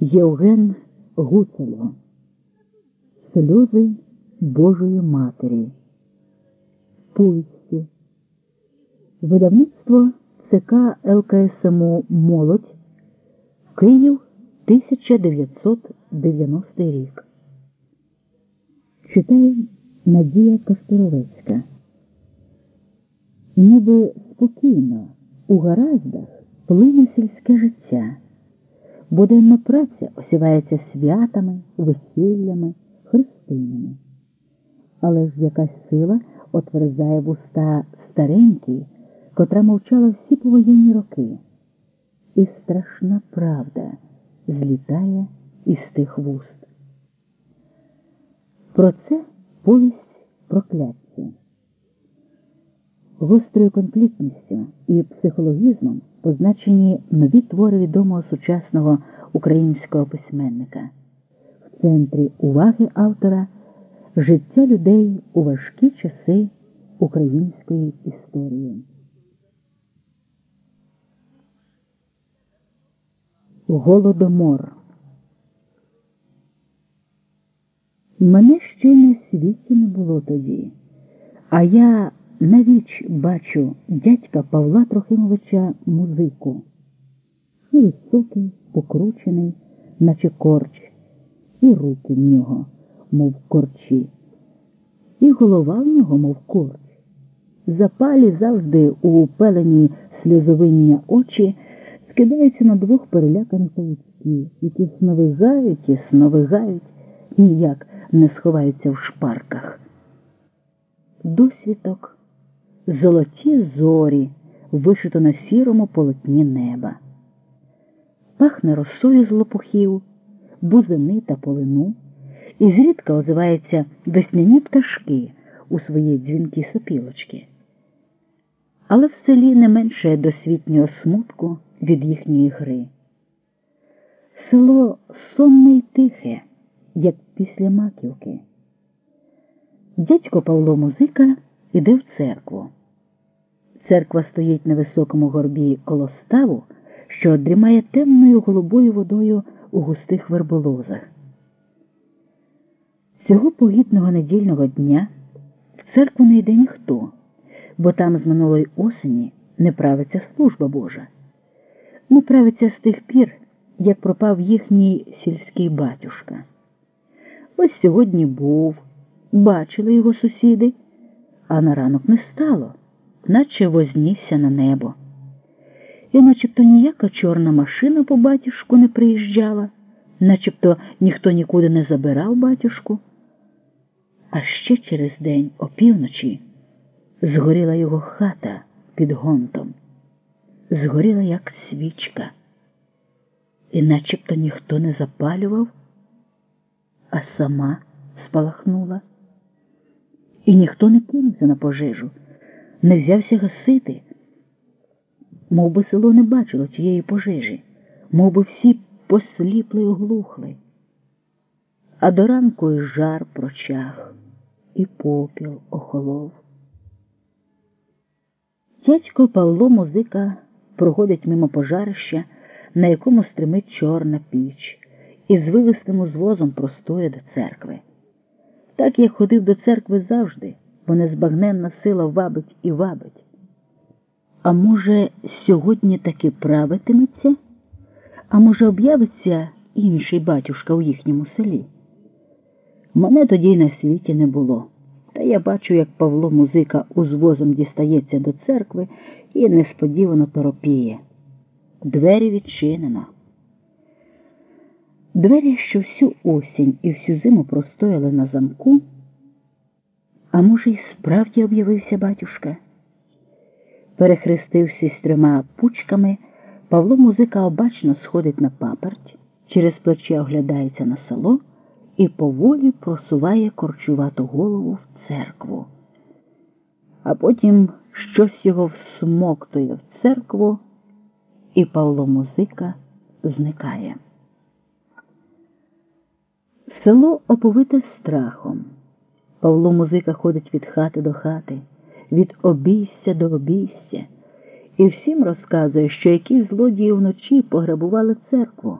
Євген Гуцело Сльози Божої Матері. Повісті. Видавництво ЦК ЛКСМУ Молодь Київ 1990 рік. Читає Надія Костировецька. Ніби спокійно у гараздах плине сільське життя. Буденна праця осівається святами, весіллями, хрестинами. Але ж якась сила отверзає вуста старенькій, котра мовчала всі повоєнні роки. І страшна правда злітає із тих вуст. Про це повість прокляття. Гострою конфліктністю і психологізмом позначені нові твори відомого сучасного українського письменника. В центрі уваги автора життя людей у важкі часи української історії. Голодомор. Мене ще на світі не було тоді, а я навіч бачу дядька Павла Трохимовича музику. І високий, покручений, наче корч, і руки в нього, мов корчі, і голова в нього, мов корч. Запалі завжди у пелені сльозовиння очі скидаються на двох переляканих павучків, які сновигають і сновигають, ніяк не сховаються в шпарках. Досвідок золоті зорі вишито на сірому полотні неба. Пахне росою з лопухів, бузини та полину, і зрідка озиваються весняні пташки у свої дзвінкі сопілочки. Але в селі не менше досвітнього смутку від їхньої гри. Село сонне й тихе, як після маківки. Дядько Павло Музика іде в церкву. Церква стоїть на високому горбі коло ставу, що дрімає темною голубою водою у густих верболозах. Цього погідного недільного дня в церкву не йде ніхто, бо там з минулої осені не правиться служба Божа. Не правиться з тих пір, як пропав їхній сільський батюшка. Ось сьогодні був, бачили його сусіди, а на ранок не стало, наче вознісся на небо. І начебто ніяка чорна машина по батюшку не приїжджала, начебто ніхто нікуди не забирав батюшку. А ще через день, опівночі, згоріла його хата під гонтом, згоріла, як свічка, і начебто ніхто не запалював, а сама спалахнула. І ніхто не кинувся на пожежу, не взявся гасити. Мов би село не бачило тієї пожежі, мов би всі посліпли й оглухли. А до ранку і жар прочах, і попіл охолов. Дядько Павло музика проходить мимо пожарища, на якому стримить чорна піч, і з вивистим узвозом простоє до церкви. Так як ходив до церкви завжди, бо незбагненна сила вабить і вабить. А може, сьогодні таки правитиметься? А може, об'явиться інший батюшка у їхньому селі? Мене тоді й на світі не було. Та я бачу, як Павло музика узвозом дістається до церкви і несподівано торопіє. Двері відчинено. Двері, що всю осінь і всю зиму простояли на замку, а може, й справді об'явився батюшка. Перехрестився з трьома пучками, Павло музика обачно сходить на паперть, через плече оглядається на село і поволі просуває корчувату голову в церкву. А потім щось його всмоктує в церкву, і Павло музика зникає. Село оповите страхом. Павло музика ходить від хати до хати, від обійстя до обійстя, і всім розказує, що якісь злодії вночі пограбували церкву.